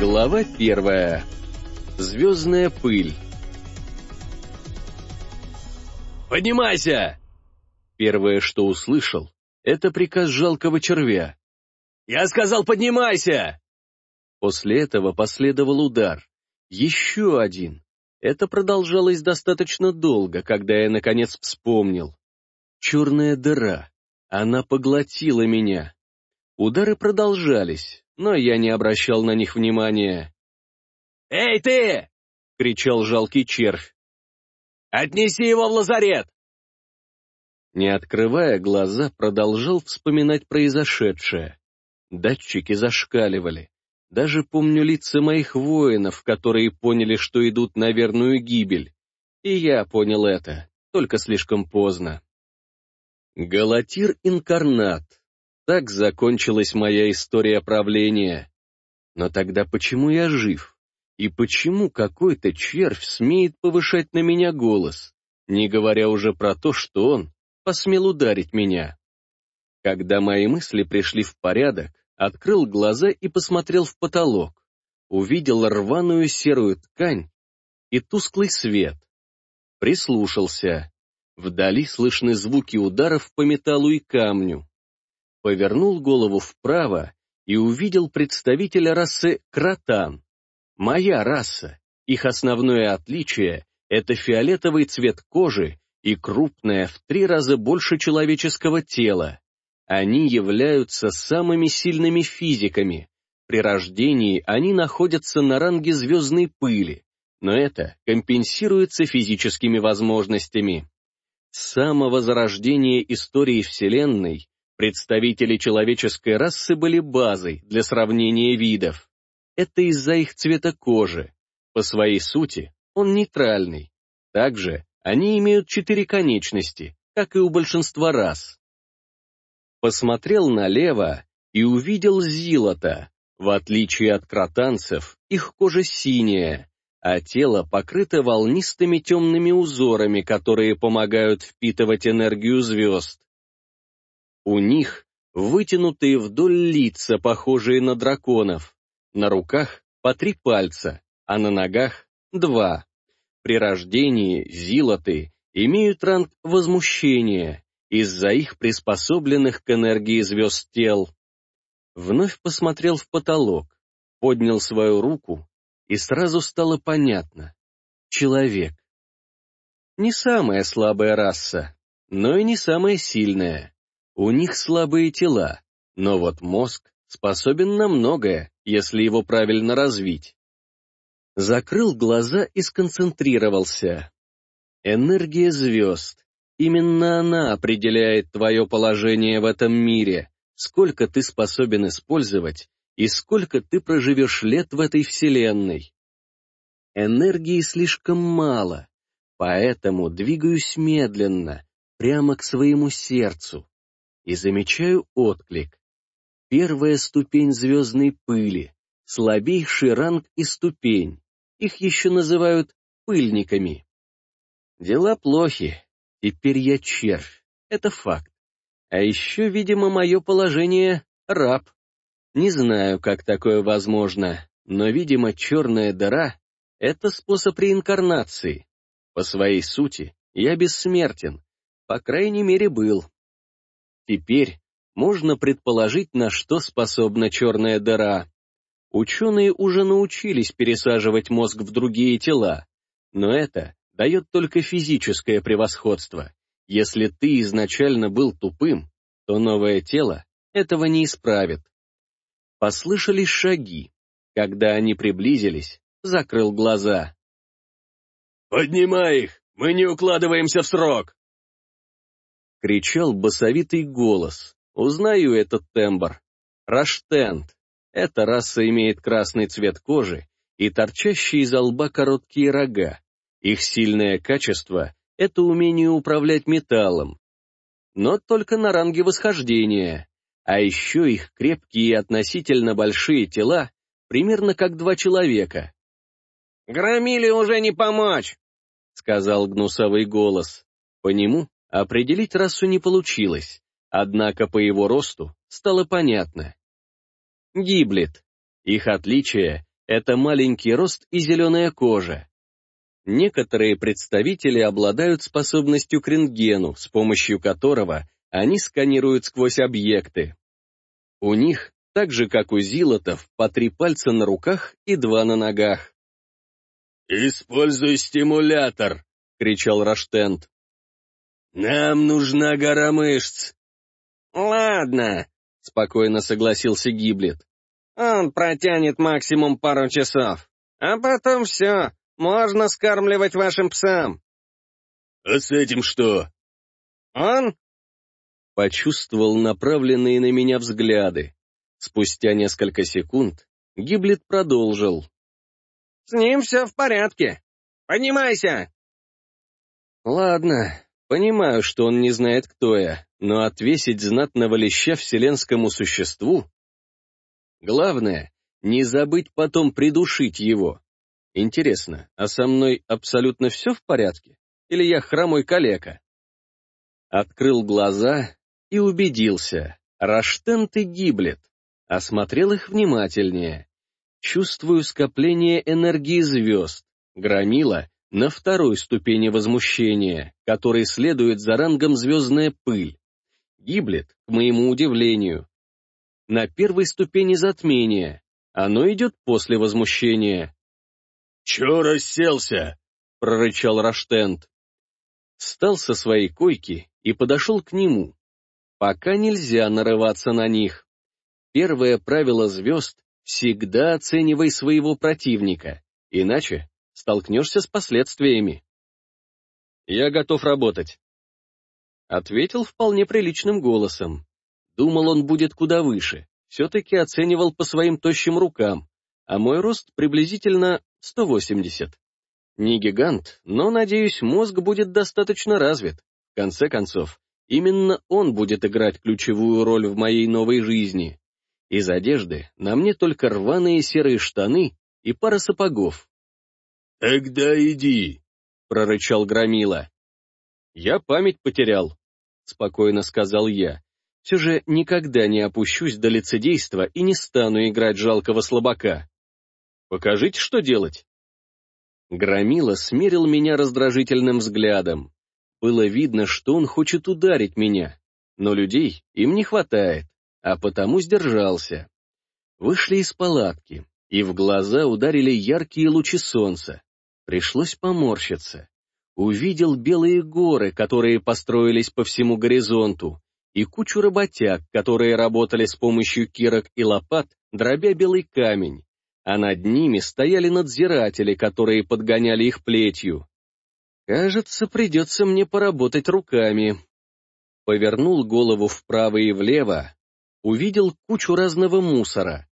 Глава первая. Звездная пыль. «Поднимайся!» Первое, что услышал, это приказ жалкого червя. «Я сказал, поднимайся!» После этого последовал удар. Еще один. Это продолжалось достаточно долго, когда я, наконец, вспомнил. Черная дыра. Она поглотила меня. Удары продолжались, но я не обращал на них внимания. «Эй, ты!» — кричал жалкий червь. «Отнеси его в лазарет!» Не открывая глаза, продолжал вспоминать произошедшее. Датчики зашкаливали. Даже помню лица моих воинов, которые поняли, что идут на верную гибель. И я понял это, только слишком поздно. Галатир-инкарнат. Так закончилась моя история правления. Но тогда почему я жив? И почему какой-то червь смеет повышать на меня голос, не говоря уже про то, что он посмел ударить меня? Когда мои мысли пришли в порядок, открыл глаза и посмотрел в потолок. Увидел рваную серую ткань и тусклый свет. Прислушался. Вдали слышны звуки ударов по металлу и камню повернул голову вправо и увидел представителя расы Кратан. Моя раса. Их основное отличие — это фиолетовый цвет кожи и крупное в три раза больше человеческого тела. Они являются самыми сильными физиками. При рождении они находятся на ранге звездной пыли, но это компенсируется физическими возможностями. С самого зарождения истории Вселенной Представители человеческой расы были базой для сравнения видов. Это из-за их цвета кожи. По своей сути, он нейтральный. Также они имеют четыре конечности, как и у большинства рас. Посмотрел налево и увидел зилота. В отличие от кротанцев, их кожа синяя, а тело покрыто волнистыми темными узорами, которые помогают впитывать энергию звезд. У них вытянутые вдоль лица, похожие на драконов. На руках по три пальца, а на ногах два. При рождении зилоты имеют ранг возмущения из-за их приспособленных к энергии звезд тел. Вновь посмотрел в потолок, поднял свою руку, и сразу стало понятно. Человек. Не самая слабая раса, но и не самая сильная. У них слабые тела, но вот мозг способен на многое, если его правильно развить. Закрыл глаза и сконцентрировался. Энергия звезд. Именно она определяет твое положение в этом мире, сколько ты способен использовать и сколько ты проживешь лет в этой вселенной. Энергии слишком мало, поэтому двигаюсь медленно, прямо к своему сердцу и замечаю отклик. Первая ступень звездной пыли, слабейший ранг и ступень. Их еще называют пыльниками. Дела плохи. Теперь я червь. Это факт. А еще, видимо, мое положение — раб. Не знаю, как такое возможно, но, видимо, черная дыра — это способ реинкарнации. По своей сути, я бессмертен. По крайней мере, был. Теперь можно предположить, на что способна черная дыра. Ученые уже научились пересаживать мозг в другие тела, но это дает только физическое превосходство. Если ты изначально был тупым, то новое тело этого не исправит. Послышались шаги. Когда они приблизились, закрыл глаза. «Поднимай их! Мы не укладываемся в срок!» — кричал басовитый голос. «Узнаю этот тембр. Раштент. Эта раса имеет красный цвет кожи и торчащие из лба короткие рога. Их сильное качество — это умение управлять металлом. Но только на ранге восхождения. А еще их крепкие и относительно большие тела, примерно как два человека. «Громиле уже не помочь!» — сказал гнусовый голос. По нему Определить расу не получилось, однако по его росту стало понятно. Гиблет. Их отличие — Это маленький рост и зеленая кожа. Некоторые представители обладают способностью к рентгену, с помощью которого они сканируют сквозь объекты. У них, так же как у зилотов, по три пальца на руках и два на ногах. «Используй стимулятор!» — кричал Раштент. «Нам нужна гора мышц!» «Ладно», — спокойно согласился Гиблет. «Он протянет максимум пару часов, а потом все, можно скармливать вашим псам». «А с этим что?» «Он?» Почувствовал направленные на меня взгляды. Спустя несколько секунд Гиблет продолжил. «С ним все в порядке. Поднимайся!» «Ладно, понимаю, что он не знает, кто я, но отвесить знатного леща вселенскому существу... Главное, не забыть потом придушить его. Интересно, а со мной абсолютно все в порядке? Или я хромой калека? Открыл глаза и убедился. Раштент и гиблет. Осмотрел их внимательнее. Чувствую скопление энергии звезд. Громила на второй ступени возмущения, который следует за рангом звездная пыль. Гиблет, к моему удивлению. На первой ступени затмения. Оно идет после возмущения. «Чё расселся?» — прорычал Раштент. Встал со своей койки и подошел к нему. Пока нельзя нарываться на них. Первое правило звезд — всегда оценивай своего противника, иначе столкнешься с последствиями. «Я готов работать», — ответил вполне приличным голосом. Думал, он будет куда выше, все-таки оценивал по своим тощим рукам, а мой рост приблизительно 180. Не гигант, но, надеюсь, мозг будет достаточно развит. В конце концов, именно он будет играть ключевую роль в моей новой жизни. Из одежды на мне только рваные серые штаны и пара сапогов. «Тогда иди», — прорычал Громила. «Я память потерял», — спокойно сказал я. «Все же никогда не опущусь до лицедейства и не стану играть жалкого слабака. Покажите, что делать». Громила смерил меня раздражительным взглядом. Было видно, что он хочет ударить меня, но людей им не хватает, а потому сдержался. Вышли из палатки, и в глаза ударили яркие лучи солнца. Пришлось поморщиться. Увидел белые горы, которые построились по всему горизонту, и кучу работяг, которые работали с помощью кирок и лопат, дробя белый камень, а над ними стояли надзиратели, которые подгоняли их плетью. Кажется, придется мне поработать руками. Повернул голову вправо и влево, увидел кучу разного мусора.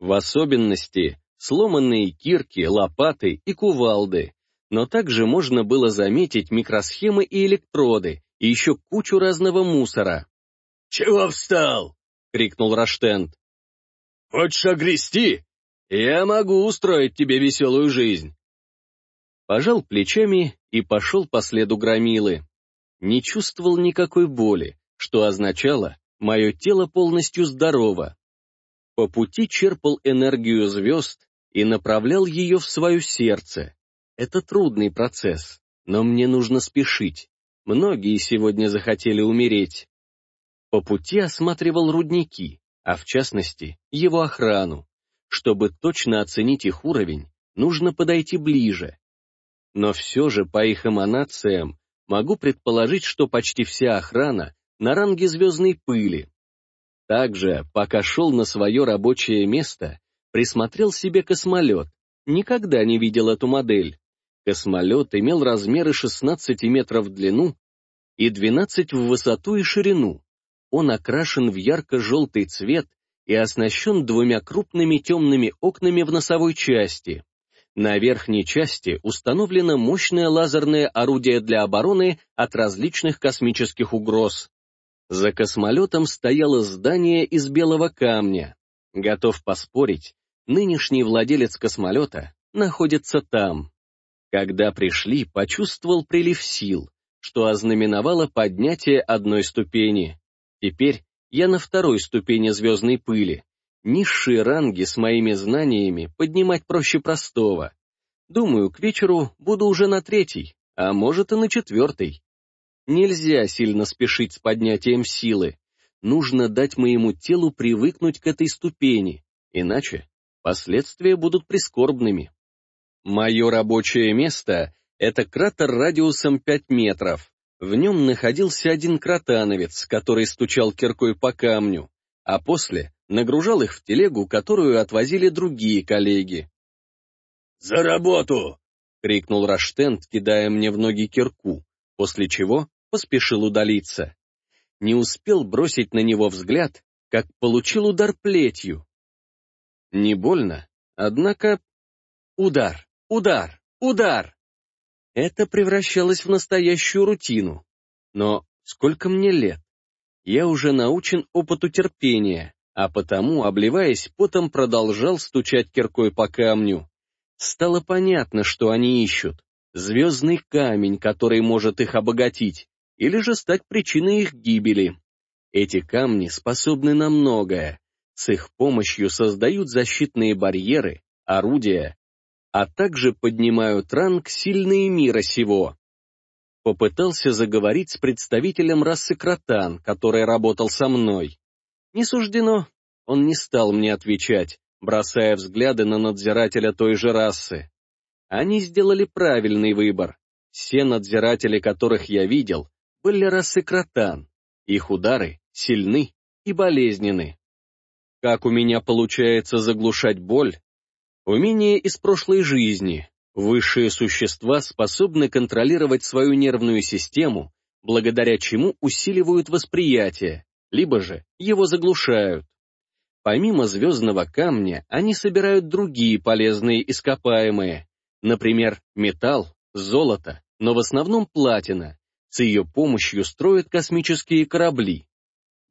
В особенности сломанные кирки, лопаты и кувалды, но также можно было заметить микросхемы и электроды, и еще кучу разного мусора. «Чего встал?» — крикнул Раштент. «Хочешь огрести? Я могу устроить тебе веселую жизнь. Пожал плечами и пошел по следу громилы. Не чувствовал никакой боли, что означало, мое тело полностью здорово. По пути черпал энергию звезд и направлял ее в свое сердце. Это трудный процесс, но мне нужно спешить. Многие сегодня захотели умереть. По пути осматривал рудники, а в частности, его охрану. Чтобы точно оценить их уровень, нужно подойти ближе. Но все же по их эманациям могу предположить, что почти вся охрана на ранге звездной пыли. Также, пока шел на свое рабочее место, присмотрел себе космолет. Никогда не видел эту модель. Космолет имел размеры 16 метров в длину и 12 в высоту и ширину. Он окрашен в ярко-желтый цвет и оснащен двумя крупными темными окнами в носовой части. На верхней части установлено мощное лазерное орудие для обороны от различных космических угроз. За космолетом стояло здание из белого камня. Готов поспорить, нынешний владелец космолета находится там. Когда пришли, почувствовал прилив сил, что ознаменовало поднятие одной ступени. Теперь я на второй ступени звездной пыли. Низшие ранги с моими знаниями поднимать проще простого. Думаю, к вечеру буду уже на третий, а может и на четвертый. Нельзя сильно спешить с поднятием силы. Нужно дать моему телу привыкнуть к этой ступени, иначе последствия будут прискорбными. Мое рабочее место — это кратер радиусом 5 метров. В нем находился один кротановец, который стучал киркой по камню, а после нагружал их в телегу, которую отвозили другие коллеги. «За работу!» — крикнул Раштент, кидая мне в ноги кирку, после чего поспешил удалиться. Не успел бросить на него взгляд, как получил удар плетью. Не больно, однако... Удар, удар, удар! Это превращалось в настоящую рутину. Но сколько мне лет? Я уже научен опыту терпения, а потому, обливаясь потом, продолжал стучать киркой по камню. Стало понятно, что они ищут. Звездный камень, который может их обогатить, или же стать причиной их гибели. Эти камни способны на многое. С их помощью создают защитные барьеры, орудия, а также поднимают ранг сильные мира сего. Попытался заговорить с представителем расы Кротан, который работал со мной. Не суждено, он не стал мне отвечать, бросая взгляды на надзирателя той же расы. Они сделали правильный выбор. Все надзиратели, которых я видел, были расы Кротан. Их удары сильны и болезненны. Как у меня получается заглушать боль, Умение из прошлой жизни. Высшие существа способны контролировать свою нервную систему, благодаря чему усиливают восприятие, либо же его заглушают. Помимо звездного камня, они собирают другие полезные ископаемые, например, металл, золото, но в основном платина. С ее помощью строят космические корабли.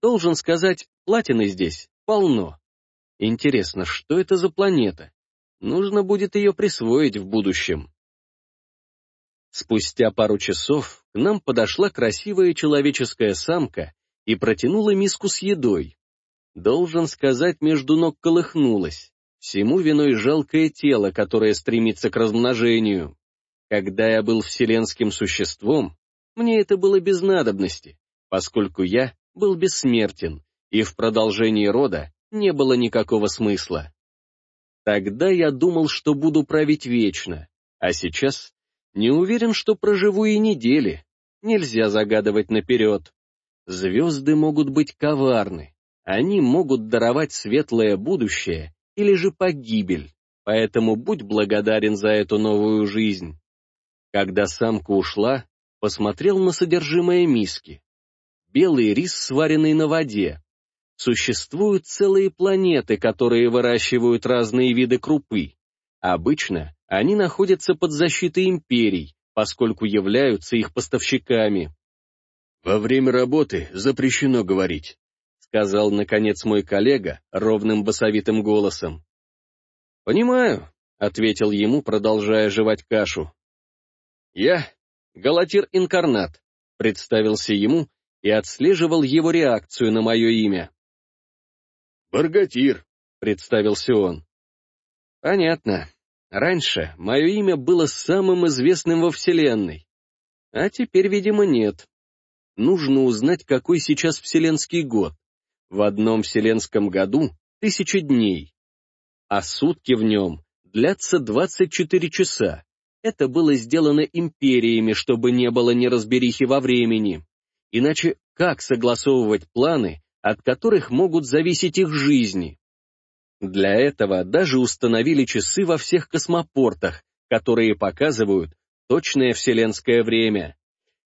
Должен сказать, платины здесь полно. Интересно, что это за планета? Нужно будет ее присвоить в будущем. Спустя пару часов к нам подошла красивая человеческая самка и протянула миску с едой. Должен сказать, между ног колыхнулась. Всему виной жалкое тело, которое стремится к размножению. Когда я был вселенским существом, мне это было без надобности, поскольку я был бессмертен, и в продолжении рода не было никакого смысла. Тогда я думал, что буду править вечно, а сейчас не уверен, что проживу и недели. Нельзя загадывать наперед. Звезды могут быть коварны. Они могут даровать светлое будущее или же погибель, поэтому будь благодарен за эту новую жизнь. Когда самка ушла, посмотрел на содержимое миски. Белый рис, сваренный на воде, Существуют целые планеты, которые выращивают разные виды крупы. Обычно они находятся под защитой империй, поскольку являются их поставщиками. «Во время работы запрещено говорить», — сказал, наконец, мой коллега ровным басовитым голосом. «Понимаю», — ответил ему, продолжая жевать кашу. «Я — Галатир Инкарнат», — представился ему и отслеживал его реакцию на мое имя. «Баргатир», — представился он. «Понятно. Раньше мое имя было самым известным во Вселенной. А теперь, видимо, нет. Нужно узнать, какой сейчас вселенский год. В одном вселенском году тысяча дней, а сутки в нем длятся 24 часа. Это было сделано империями, чтобы не было неразберихи во времени. Иначе как согласовывать планы, от которых могут зависеть их жизни. Для этого даже установили часы во всех космопортах, которые показывают точное вселенское время.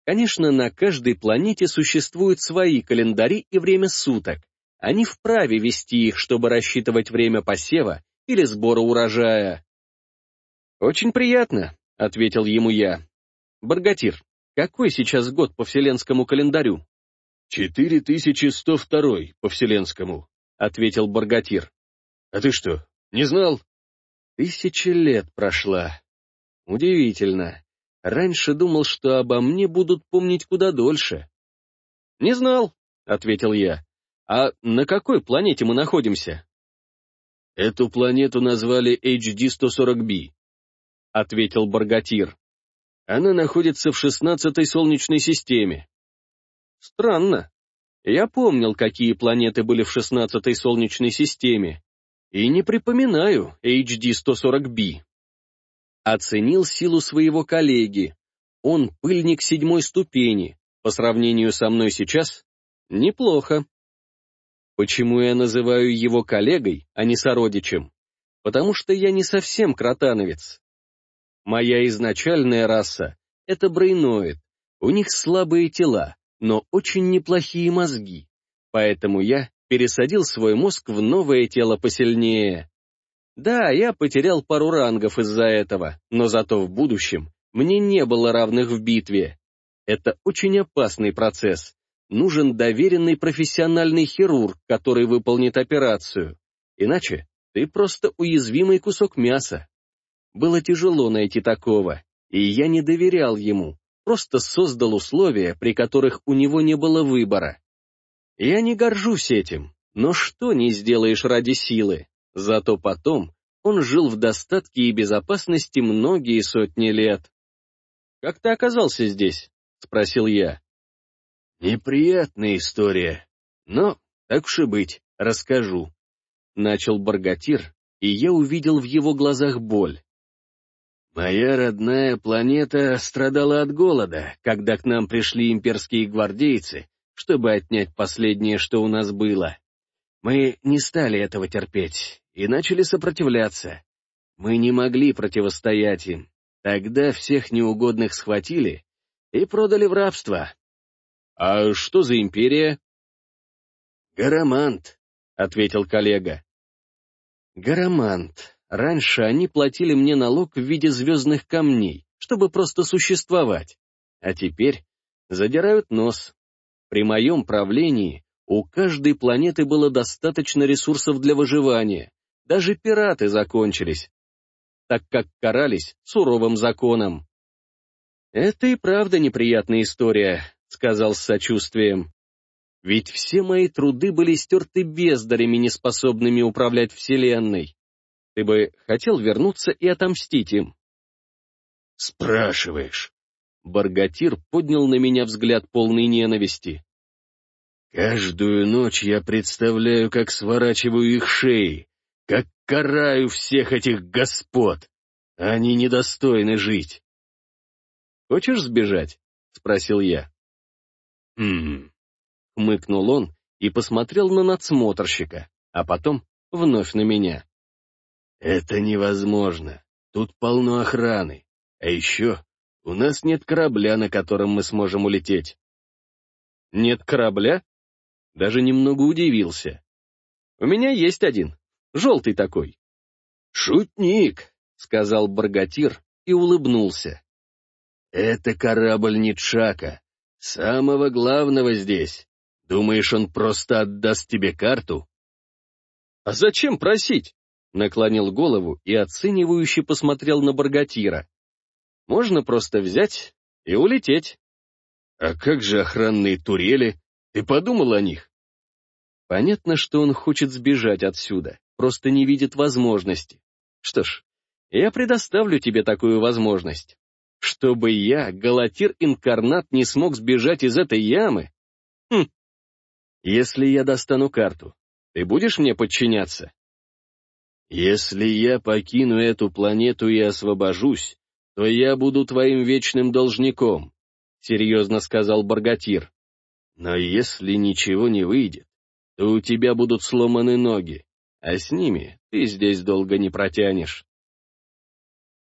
Конечно, на каждой планете существуют свои календари и время суток. Они вправе вести их, чтобы рассчитывать время посева или сбора урожая. «Очень приятно», — ответил ему я. «Баргатир, какой сейчас год по вселенскому календарю?» «Четыре тысячи сто второй по вселенскому», — ответил Баргатир. «А ты что, не знал?» Тысяча лет прошла. Удивительно. Раньше думал, что обо мне будут помнить куда дольше. «Не знал», — ответил я. «А на какой планете мы находимся?» Эту планету назвали HD-140b, — ответил Баргатир. Она находится в шестнадцатой Солнечной системе. Странно. Я помнил, какие планеты были в шестнадцатой Солнечной системе, и не припоминаю HD-140b. Оценил силу своего коллеги. Он пыльник седьмой ступени. По сравнению со мной сейчас — неплохо. Почему я называю его коллегой, а не сородичем? Потому что я не совсем кротановец. Моя изначальная раса — это брейноид. У них слабые тела, но очень неплохие мозги. Поэтому я пересадил свой мозг в новое тело посильнее. Да, я потерял пару рангов из-за этого, но зато в будущем мне не было равных в битве. Это очень опасный процесс. Нужен доверенный профессиональный хирург, который выполнит операцию. Иначе ты просто уязвимый кусок мяса. Было тяжело найти такого, и я не доверял ему, просто создал условия, при которых у него не было выбора. Я не горжусь этим, но что не сделаешь ради силы? Зато потом он жил в достатке и безопасности многие сотни лет. «Как ты оказался здесь?» — спросил я. «Неприятная история, но, так уж и быть, расскажу», — начал Баргатир, и я увидел в его глазах боль. «Моя родная планета страдала от голода, когда к нам пришли имперские гвардейцы, чтобы отнять последнее, что у нас было. Мы не стали этого терпеть и начали сопротивляться. Мы не могли противостоять им. Тогда всех неугодных схватили и продали в рабство. «А что за империя?» «Гарамант», — ответил коллега. «Гарамант. Раньше они платили мне налог в виде звездных камней, чтобы просто существовать. А теперь задирают нос. При моем правлении у каждой планеты было достаточно ресурсов для выживания, даже пираты закончились, так как карались суровым законом. «Это и правда неприятная история», — сказал с сочувствием. «Ведь все мои труды были стерты бездарями, неспособными управлять Вселенной. Ты бы хотел вернуться и отомстить им?» «Спрашиваешь». Баргатир поднял на меня взгляд полной ненависти. «Каждую ночь я представляю, как сворачиваю их шеи, как караю всех этих господ! Они недостойны жить!» «Хочешь сбежать?» — спросил я. «Хм...» — хмыкнул он и посмотрел на надсмотрщика, а потом вновь на меня. «Это невозможно. Тут полно охраны. А еще у нас нет корабля, на котором мы сможем улететь». «Нет корабля?» Даже немного удивился. «У меня есть один, Желтый такой. «Шутник», — сказал Баргатир и улыбнулся. «Это корабль Нитшака, самого главного здесь. Думаешь, он просто отдаст тебе карту?» «А зачем просить?» — наклонил голову и оценивающе посмотрел на Баргатира. «Можно просто взять и улететь». «А как же охранные турели? Ты подумал о них?» Понятно, что он хочет сбежать отсюда просто не видит возможности. Что ж, я предоставлю тебе такую возможность. Чтобы я, Галатир-инкарнат, не смог сбежать из этой ямы? Хм. Если я достану карту, ты будешь мне подчиняться? Если я покину эту планету и освобожусь, то я буду твоим вечным должником, — серьезно сказал Баргатир. Но если ничего не выйдет, то у тебя будут сломаны ноги, а с ними ты здесь долго не протянешь.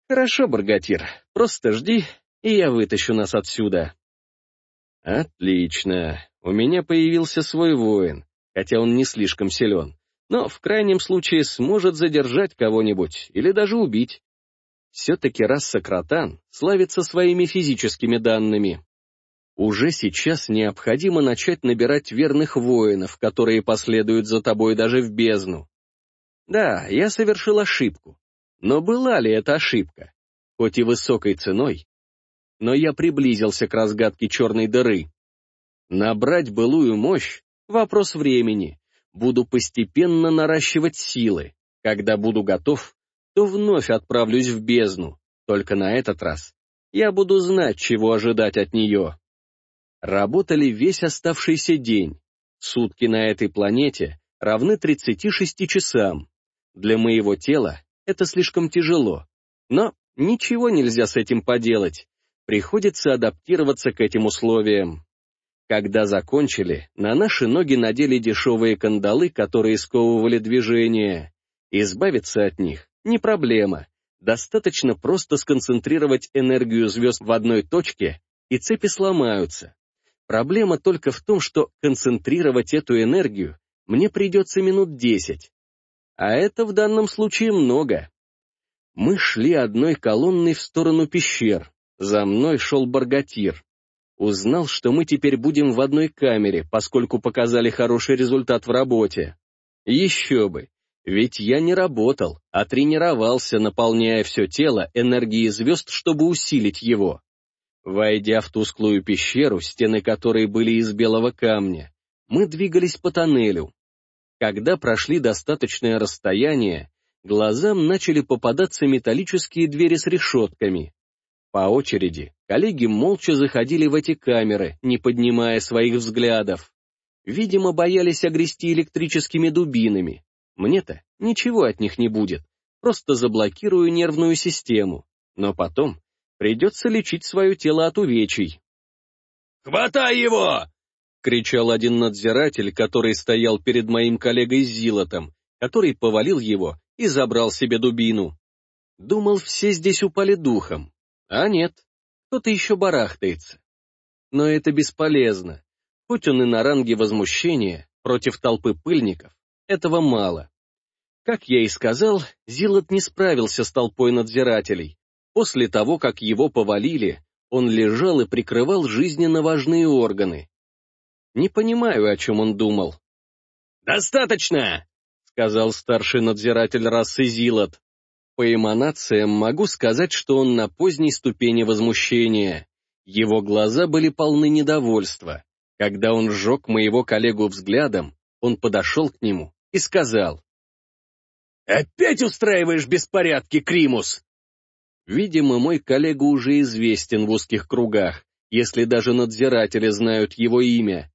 Хорошо, Баргатир, просто жди, и я вытащу нас отсюда. Отлично. У меня появился свой воин, хотя он не слишком силен, но в крайнем случае сможет задержать кого-нибудь или даже убить. Все-таки раса Кротан славится своими физическими данными. Уже сейчас необходимо начать набирать верных воинов, которые последуют за тобой даже в бездну. Да, я совершил ошибку. Но была ли это ошибка? Хоть и высокой ценой, но я приблизился к разгадке черной дыры. Набрать былую мощь — вопрос времени. Буду постепенно наращивать силы. Когда буду готов, то вновь отправлюсь в бездну, только на этот раз я буду знать, чего ожидать от нее. Работали весь оставшийся день. Сутки на этой планете равны 36 часам. Для моего тела это слишком тяжело. Но ничего нельзя с этим поделать. Приходится адаптироваться к этим условиям. Когда закончили, на наши ноги надели дешевые кандалы, которые сковывали движение. Избавиться от них — не проблема. Достаточно просто сконцентрировать энергию звезд в одной точке, и цепи сломаются. Проблема только в том, что концентрировать эту энергию мне придется минут десять. А это в данном случае много. Мы шли одной колонной в сторону пещер. За мной шел Баргатир. Узнал, что мы теперь будем в одной камере, поскольку показали хороший результат в работе. Еще бы, ведь я не работал, а тренировался, наполняя все тело энергией звезд, чтобы усилить его. Войдя в тусклую пещеру, стены которой были из белого камня, мы двигались по тоннелю. Когда прошли достаточное расстояние, глазам начали попадаться металлические двери с решетками. По очереди коллеги молча заходили в эти камеры, не поднимая своих взглядов. Видимо, боялись огрести электрическими дубинами. Мне-то ничего от них не будет, просто заблокирую нервную систему. Но потом придется лечить свое тело от увечий. «Хватай его!» — кричал один надзиратель, который стоял перед моим коллегой Зилотом, который повалил его и забрал себе дубину. Думал, все здесь упали духом. А нет, кто-то еще барахтается. Но это бесполезно. Хоть он и на ранге возмущения, против толпы пыльников, этого мало. Как я и сказал, Зилот не справился с толпой надзирателей. После того, как его повалили, он лежал и прикрывал жизненно важные органы. Не понимаю, о чем он думал. «Достаточно!» — сказал старший надзиратель расы Зилот. По эманациям могу сказать, что он на поздней ступени возмущения. Его глаза были полны недовольства. Когда он сжег моего коллегу взглядом, он подошел к нему и сказал. «Опять устраиваешь беспорядки, Кримус?» Видимо, мой коллега уже известен в узких кругах, если даже надзиратели знают его имя.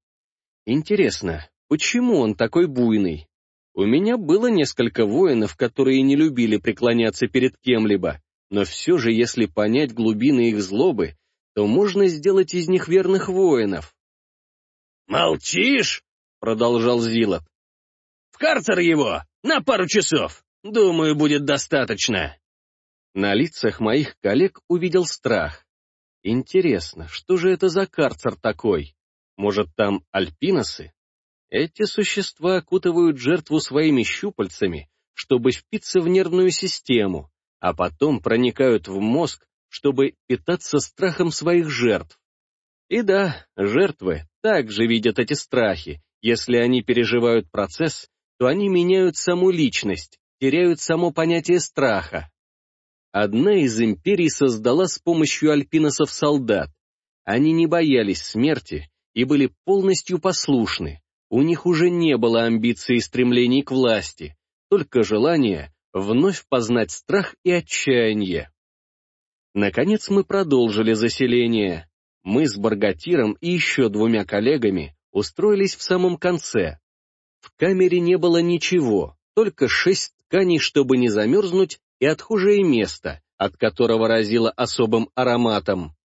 Интересно, почему он такой буйный? У меня было несколько воинов, которые не любили преклоняться перед кем-либо, но все же, если понять глубины их злобы, то можно сделать из них верных воинов. «Молчишь?» — продолжал Зилот. «В карцер его! На пару часов! Думаю, будет достаточно!» На лицах моих коллег увидел страх. Интересно, что же это за карцер такой? Может, там альпиносы? Эти существа окутывают жертву своими щупальцами, чтобы впиться в нервную систему, а потом проникают в мозг, чтобы питаться страхом своих жертв. И да, жертвы также видят эти страхи. Если они переживают процесс, то они меняют саму личность, теряют само понятие страха. Одна из империй создала с помощью альпиносов солдат. Они не боялись смерти и были полностью послушны. У них уже не было амбиций и стремлений к власти, только желание вновь познать страх и отчаяние. Наконец мы продолжили заселение. Мы с Баргатиром и еще двумя коллегами устроились в самом конце. В камере не было ничего, только шесть тканей, чтобы не замерзнуть, и отхожее место, от которого разило особым ароматом.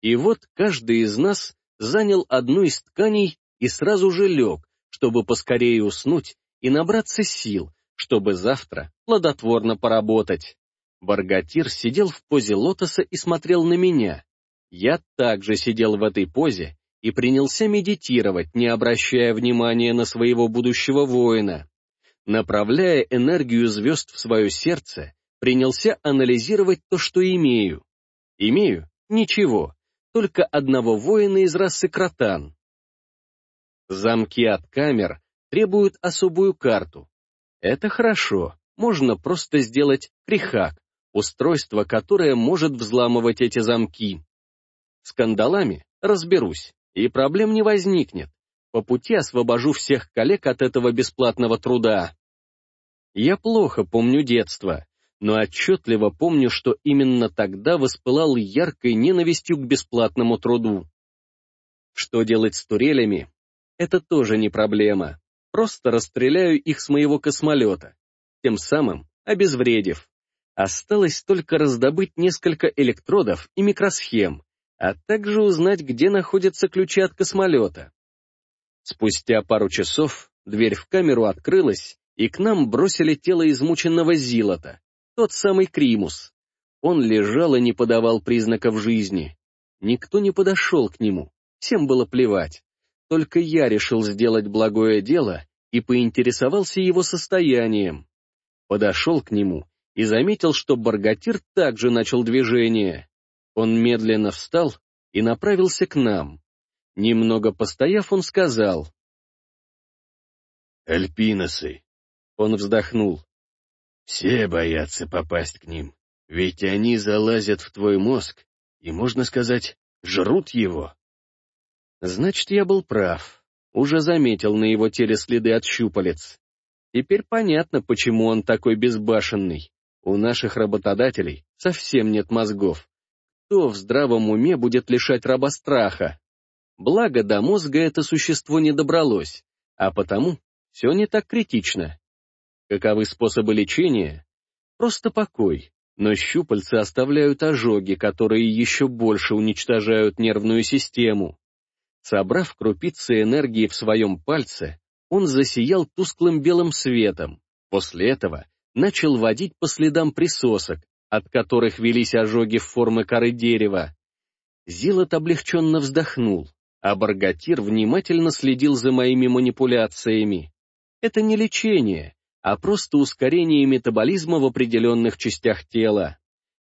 И вот каждый из нас занял одну из тканей и сразу же лег, чтобы поскорее уснуть и набраться сил, чтобы завтра плодотворно поработать. Баргатир сидел в позе лотоса и смотрел на меня. Я также сидел в этой позе и принялся медитировать, не обращая внимания на своего будущего воина. Направляя энергию звезд в свое сердце, принялся анализировать то, что имею. Имею? Ничего, только одного воина из расы Кротан. Замки от камер требуют особую карту. Это хорошо, можно просто сделать прихак, устройство, которое может взламывать эти замки. С кандалами разберусь, и проблем не возникнет. По пути освобожу всех коллег от этого бесплатного труда. Я плохо помню детство, но отчетливо помню, что именно тогда воспылал яркой ненавистью к бесплатному труду. Что делать с турелями? Это тоже не проблема. Просто расстреляю их с моего космолета, тем самым обезвредив. Осталось только раздобыть несколько электродов и микросхем, а также узнать, где находятся ключи от космолета. Спустя пару часов дверь в камеру открылась, и к нам бросили тело измученного Зилота, тот самый Кримус. Он лежал и не подавал признаков жизни. Никто не подошел к нему, всем было плевать. Только я решил сделать благое дело и поинтересовался его состоянием. Подошел к нему и заметил, что Баргатир также начал движение. Он медленно встал и направился к нам. Немного постояв, он сказал. «Альпиносы!» Он вздохнул. «Все боятся попасть к ним, ведь они залазят в твой мозг и, можно сказать, жрут его». Значит, я был прав. Уже заметил на его теле следы от щупалец. Теперь понятно, почему он такой безбашенный. У наших работодателей совсем нет мозгов. Кто в здравом уме будет лишать раба страха? Благо, до мозга это существо не добралось, а потому все не так критично. Каковы способы лечения? Просто покой, но щупальца оставляют ожоги, которые еще больше уничтожают нервную систему. Собрав крупицы энергии в своем пальце, он засиял тусклым белым светом. После этого начал водить по следам присосок, от которых велись ожоги в форме коры дерева. Зилот облегченно вздохнул а Баргатир внимательно следил за моими манипуляциями. Это не лечение, а просто ускорение метаболизма в определенных частях тела.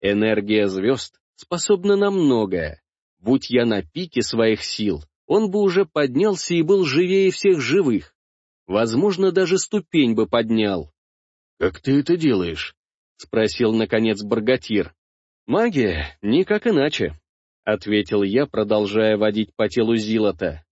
Энергия звезд способна на многое. Будь я на пике своих сил, он бы уже поднялся и был живее всех живых. Возможно, даже ступень бы поднял. «Как ты это делаешь?» — спросил, наконец, Баргатир. «Магия, никак иначе. — ответил я, продолжая водить по телу Зилота.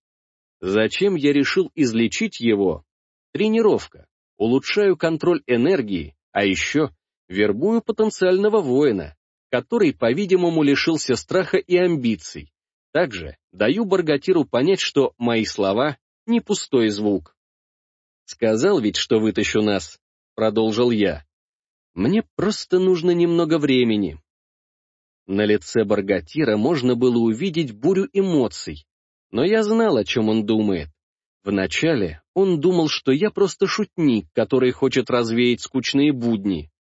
«Зачем я решил излечить его? Тренировка. Улучшаю контроль энергии, а еще вербую потенциального воина, который, по-видимому, лишился страха и амбиций. Также даю Баргатиру понять, что мои слова — не пустой звук. «Сказал ведь, что вытащу нас», — продолжил я. «Мне просто нужно немного времени, на лице Баргатира можно было увидеть бурю эмоций, но я знал, о чем он думает. Вначале он думал, что я просто шутник, который хочет развеять скучные будни.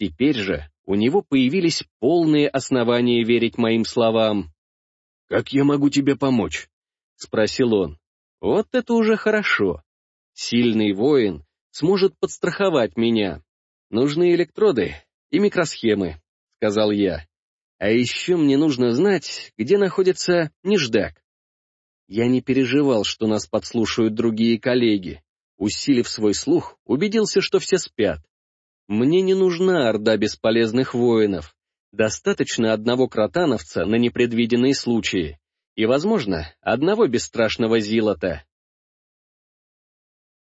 Теперь же у него появились полные основания верить моим словам. «Как я могу тебе помочь?» — спросил он. «Вот это уже хорошо. Сильный воин сможет подстраховать меня. Нужны электроды и микросхемы», — сказал я. А еще мне нужно знать, где находится неждак. Я не переживал, что нас подслушают другие коллеги. Усилив свой слух, убедился, что все спят. Мне не нужна орда бесполезных воинов. Достаточно одного кротановца на непредвиденные случаи. И, возможно, одного бесстрашного зилота.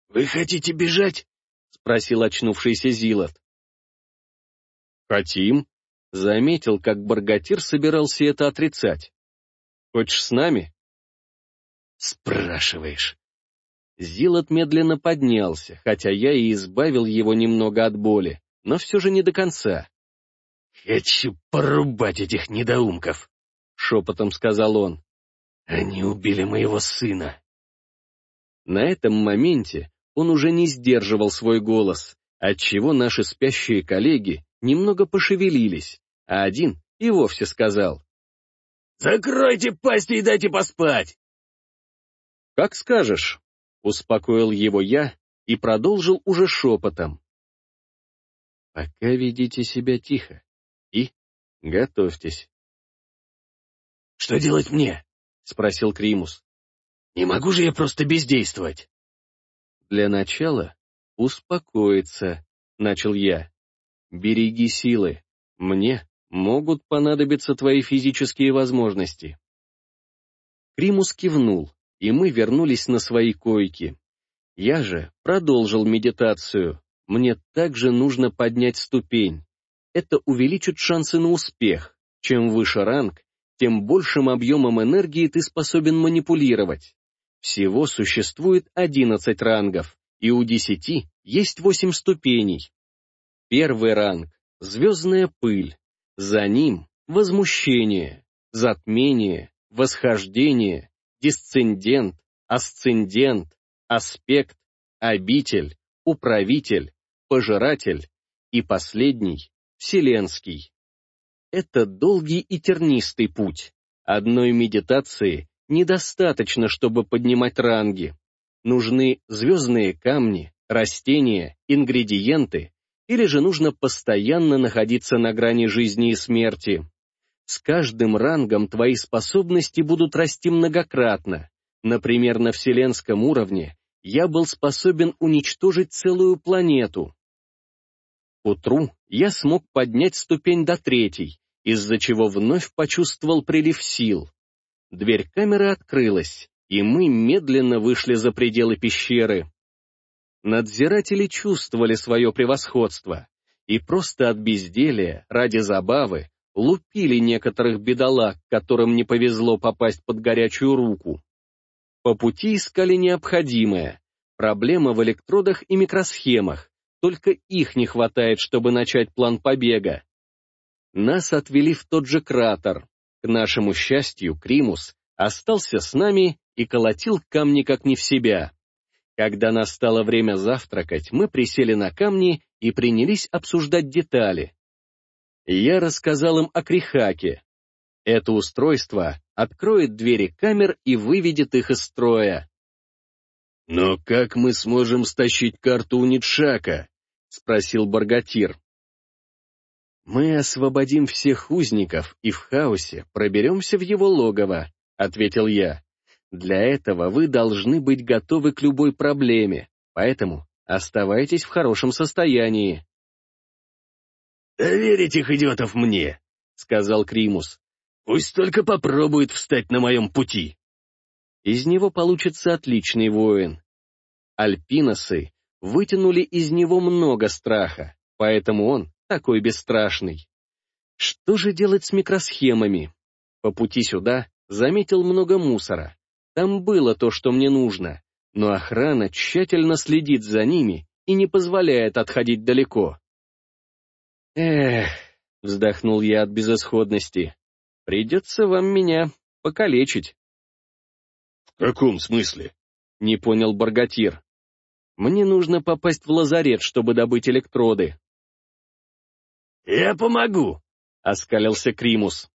«Вы хотите бежать?» — спросил очнувшийся зилот. «Хотим», Заметил, как Баргатир собирался это отрицать. «Хочешь с нами?» «Спрашиваешь». Зилот медленно поднялся, хотя я и избавил его немного от боли, но все же не до конца. «Хочу порубать этих недоумков», — шепотом сказал он. «Они убили моего сына». На этом моменте он уже не сдерживал свой голос, отчего наши спящие коллеги немного пошевелились а один и вовсе сказал. «Закройте пасти и дайте поспать!» «Как скажешь», — успокоил его я и продолжил уже шепотом. «Пока ведите себя тихо готовьтесь». «Что делать мне?» — спросил Кримус. «Не могу же я просто бездействовать». «Для начала успокоиться», — начал я. «Береги силы. Мне могут понадобиться твои физические возможности. Кримус кивнул, и мы вернулись на свои койки. Я же продолжил медитацию, мне также нужно поднять ступень. Это увеличит шансы на успех. Чем выше ранг, тем большим объемом энергии ты способен манипулировать. Всего существует 11 рангов, и у 10 есть 8 ступеней. Первый ранг — звездная пыль. За ним — возмущение, затмение, восхождение, дисцендент, асцендент, аспект, обитель, управитель, пожиратель и последний — вселенский. Это долгий и тернистый путь. Одной медитации недостаточно, чтобы поднимать ранги. Нужны звездные камни, растения, ингредиенты, или же нужно постоянно находиться на грани жизни и смерти. С каждым рангом твои способности будут расти многократно. Например, на вселенском уровне я был способен уничтожить целую планету. Утру я смог поднять ступень до третьей, из-за чего вновь почувствовал прилив сил. Дверь камеры открылась, и мы медленно вышли за пределы пещеры. Надзиратели чувствовали свое превосходство и просто от безделия, ради забавы, лупили некоторых бедолаг, которым не повезло попасть под горячую руку. По пути искали необходимое. Проблема в электродах и микросхемах, только их не хватает, чтобы начать план побега. Нас отвели в тот же кратер. К нашему счастью, Кримус остался с нами и колотил камни как не в себя. Когда настало время завтракать, мы присели на камни и принялись обсуждать детали. Я рассказал им о Крихаке. Это устройство откроет двери камер и выведет их из строя. «Но как мы сможем стащить карту у Нитшака?» — спросил Баргатир. «Мы освободим всех узников и в хаосе проберемся в его логово», — ответил я. «Для этого вы должны быть готовы к любой проблеме, поэтому оставайтесь в хорошем состоянии». «Доверь этих идиотов мне», — сказал Кримус. «Пусть только попробует встать на моем пути». Из него получится отличный воин. Альпиносы вытянули из него много страха, поэтому он такой бесстрашный. Что же делать с микросхемами? По пути сюда заметил много мусора. Там было то, что мне нужно, но охрана тщательно следит за ними и не позволяет отходить далеко. Эх, вздохнул я от безысходности. Придется вам меня покалечить. В каком смысле? Не понял Баргатир. Мне нужно попасть в лазарет, чтобы добыть электроды. «Я помогу», — оскалился Кримус.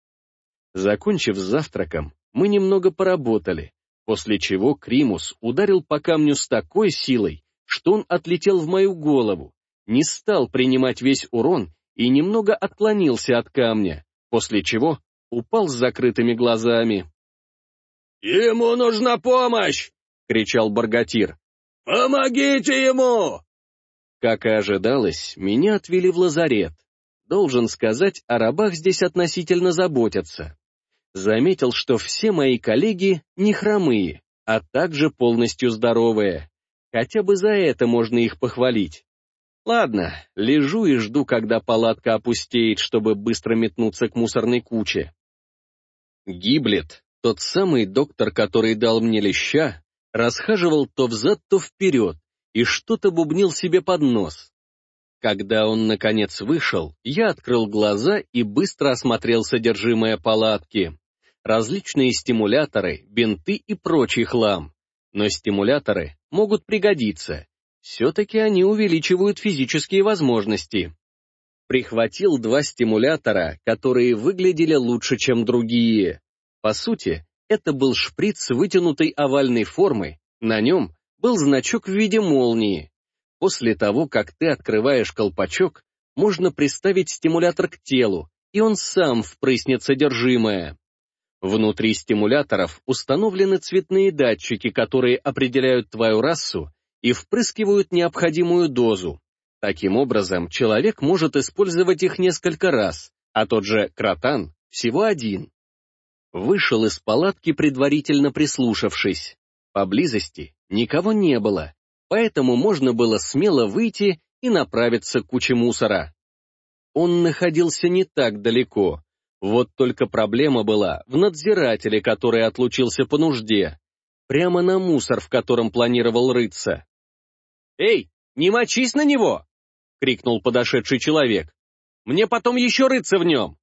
Закончив с завтраком, мы немного поработали, после чего Кримус ударил по камню с такой силой, что он отлетел в мою голову, не стал принимать весь урон и немного отклонился от камня, после чего упал с закрытыми глазами. «Ему нужна помощь!» — кричал Баргатир. «Помогите ему!» Как и ожидалось, меня отвели в лазарет. Должен сказать, о рабах здесь относительно заботятся. Заметил, что все мои коллеги не хромые, а также полностью здоровые. Хотя бы за это можно их похвалить. Ладно, лежу и жду, когда палатка опустеет, чтобы быстро метнуться к мусорной куче. Гиблет, тот самый доктор, который дал мне леща, расхаживал то взад, то вперед и что-то бубнил себе под нос. Когда он, наконец, вышел, я открыл глаза и быстро осмотрел содержимое палатки. Различные стимуляторы, бинты и прочий хлам. Но стимуляторы могут пригодиться, все-таки они увеличивают физические возможности. Прихватил два стимулятора, которые выглядели лучше, чем другие. По сути, это был шприц вытянутой овальной формы, на нем был значок в виде молнии. После того, как ты открываешь колпачок, можно приставить стимулятор к телу, и он сам впрыснет содержимое. Внутри стимуляторов установлены цветные датчики, которые определяют твою расу и впрыскивают необходимую дозу. Таким образом, человек может использовать их несколько раз, а тот же кротан всего один. Вышел из палатки, предварительно прислушавшись. Поблизости никого не было, поэтому можно было смело выйти и направиться к куче мусора. Он находился не так далеко, вот только проблема была в надзирателе, который отлучился по нужде, прямо на мусор, в котором планировал рыться. «Эй, не мочись на него!» — крикнул подошедший человек. «Мне потом еще рыться в нем!»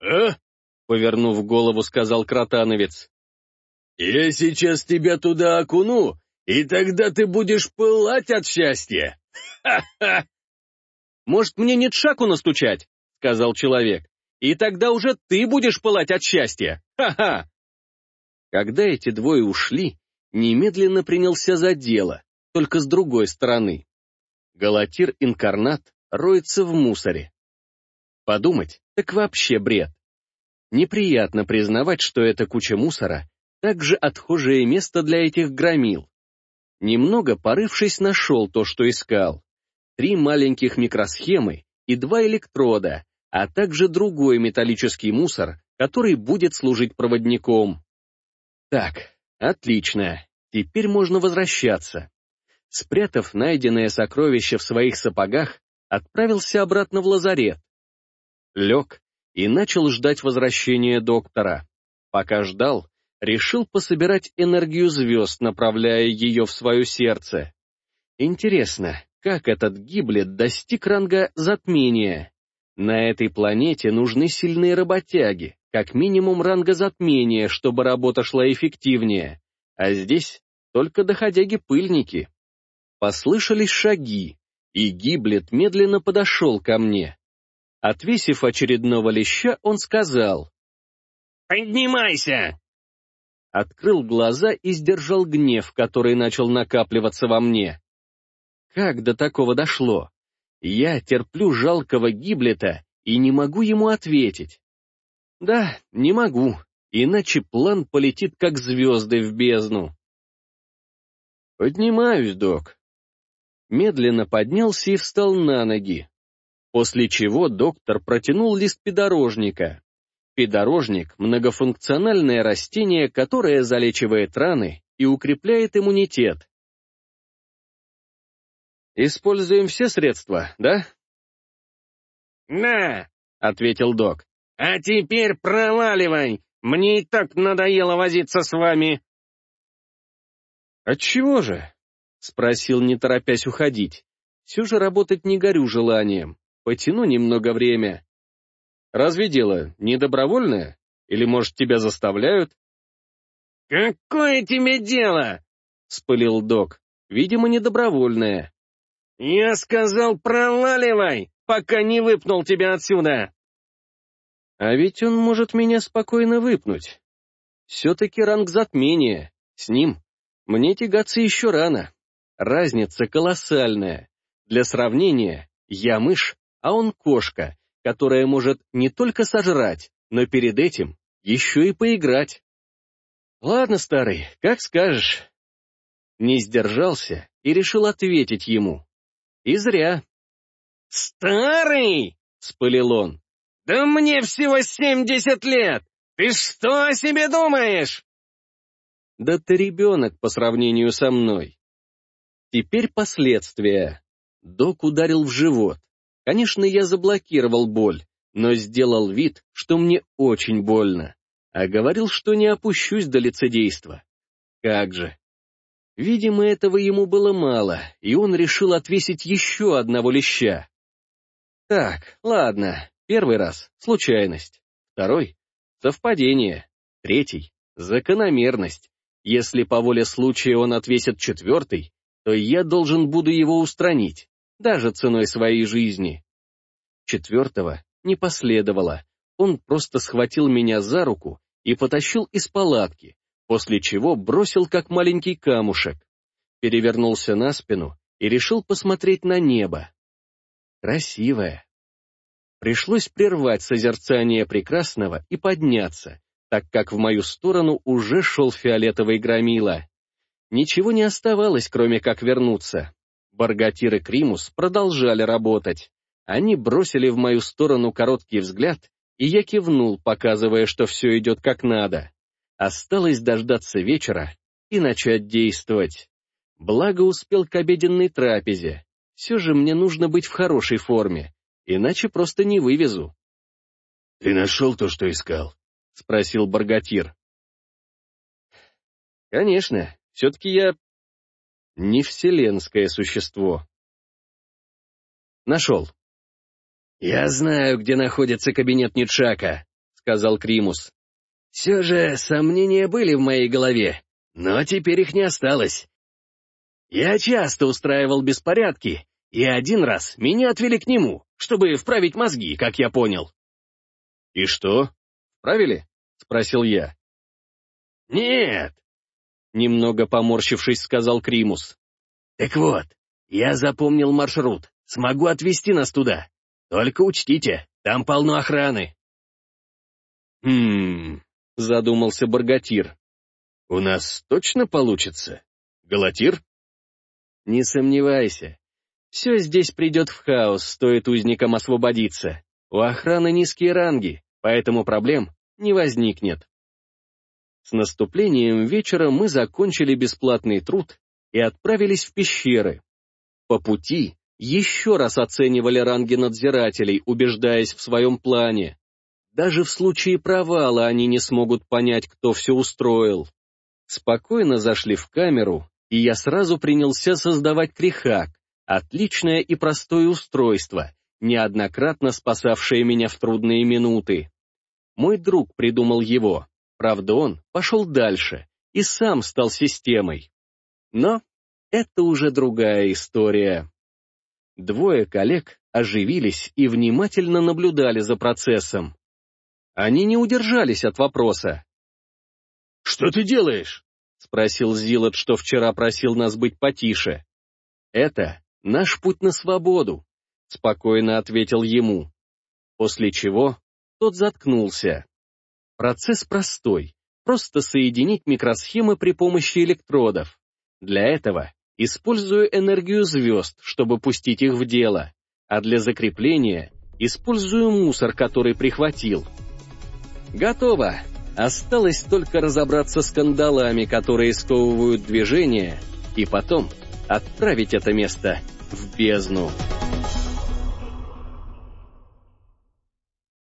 «А?» — повернув голову, сказал Кротановец. «Я сейчас тебя туда окуну, и тогда ты будешь пылать от счастья! Ха-ха!» «Может, мне нет шаку настучать?» — сказал человек. «И тогда уже ты будешь пылать от счастья! Ха-ха!» Когда эти двое ушли, немедленно принялся за дело, только с другой стороны. Галатир-инкарнат роется в мусоре. Подумать, так вообще бред. Неприятно признавать, что эта куча мусора также отхожее место для этих громил. Немного порывшись, нашел то, что искал. Три маленьких микросхемы и два электрода, а также другой металлический мусор, который будет служить проводником. Так, отлично, теперь можно возвращаться. Спрятав найденное сокровище в своих сапогах, отправился обратно в лазарет. Лег и начал ждать возвращения доктора. Пока ждал, решил пособирать энергию звезд, направляя ее в свое сердце. Интересно, как этот гиблет достиг ранга затмения? На этой планете нужны сильные работяги, как минимум ранга затмения, чтобы работа шла эффективнее. А здесь только доходяги-пыльники. Послышались шаги, и гиблет медленно подошел ко мне. Отвесив очередного леща, он сказал. «Поднимайся!» открыл глаза и сдержал гнев, который начал накапливаться во мне. Как до такого дошло? Я терплю жалкого гиблета и не могу ему ответить. Да, не могу, иначе план полетит как звезды в бездну. Поднимаюсь, док. Медленно поднялся и встал на ноги, после чего доктор протянул лист пидорожника. Пидорожник – многофункциональное растение, которое залечивает раны и укрепляет иммунитет. Используем все средства, да? «Да», — ответил док. «А теперь проваливай! Мне и так надоело возиться с вами!» «Отчего же?» — спросил, не торопясь уходить. «Все же работать не горю желанием. Потяну немного время. Разве дело не добровольное? Или, может, тебя заставляют?» «Какое тебе дело?» — спылил док. «Видимо, недобровольное». «Я сказал, проваливай, пока не выпнул тебя отсюда!» «А ведь он может меня спокойно выпнуть. Все-таки ранг затмения. С ним мне тягаться еще рано. Разница колоссальная. Для сравнения, я мышь, а он кошка, которая может не только сожрать, но перед этим еще и поиграть. Ладно, старый, как скажешь. Не сдержался и решил ответить ему. И зря. «Старый!» — спылил он. «Да мне всего семьдесят лет! Ты что о себе думаешь?» «Да ты ребенок по сравнению со мной». Теперь последствия. Док ударил в живот. Конечно, я заблокировал боль, но сделал вид, что мне очень больно, а говорил, что не опущусь до лицедейства. Как же. Видимо, этого ему было мало, и он решил отвесить еще одного леща. Так, ладно, первый раз — случайность, второй — совпадение, третий — закономерность. Если по воле случая он отвесит четвертый, то я должен буду его устранить даже ценой своей жизни. Четвертого не последовало, он просто схватил меня за руку и потащил из палатки, после чего бросил как маленький камушек, перевернулся на спину и решил посмотреть на небо. Красивое. Пришлось прервать созерцание прекрасного и подняться, так как в мою сторону уже шел фиолетовый громила. Ничего не оставалось, кроме как вернуться. Баргатир и Кримус продолжали работать. Они бросили в мою сторону короткий взгляд, и я кивнул, показывая, что все идет как надо. Осталось дождаться вечера и начать действовать. Благо успел к обеденной трапезе. Все же мне нужно быть в хорошей форме, иначе просто не вывезу. — Ты нашел то, что искал? — спросил Баргатир. — Конечно, все-таки я не вселенское существо. Нашел. «Я знаю, где находится кабинет Нитшака», — сказал Кримус. «Все же сомнения были в моей голове, но теперь их не осталось. Я часто устраивал беспорядки, и один раз меня отвели к нему, чтобы вправить мозги, как я понял». «И что, вправили?» — спросил я. «Нет», — немного поморщившись, сказал Кримус. «Так вот, я запомнил маршрут, смогу отвезти нас туда. Только учтите, там полно охраны. Хм, задумался Баргатир. У нас точно получится? Галатир? Не сомневайся. Все здесь придет в хаос, стоит узникам освободиться. У охраны низкие ранги, поэтому проблем не возникнет. С наступлением вечера мы закончили бесплатный труд и отправились в пещеры. По пути еще раз оценивали ранги надзирателей, убеждаясь в своем плане. Даже в случае провала они не смогут понять, кто все устроил. Спокойно зашли в камеру, и я сразу принялся создавать крихак, отличное и простое устройство, неоднократно спасавшее меня в трудные минуты. Мой друг придумал его, правда он пошел дальше и сам стал системой. Но это уже другая история. Двое коллег оживились и внимательно наблюдали за процессом. Они не удержались от вопроса. «Что ты делаешь?» — спросил Зилот, что вчера просил нас быть потише. «Это наш путь на свободу», — спокойно ответил ему. После чего тот заткнулся. Процесс простой, просто соединить микросхемы при помощи электродов. Для этого Использую энергию звезд, чтобы пустить их в дело, а для закрепления использую мусор, который прихватил. Готово. Осталось только разобраться с кандалами, которые сковывают движение, и потом отправить это место в бездну.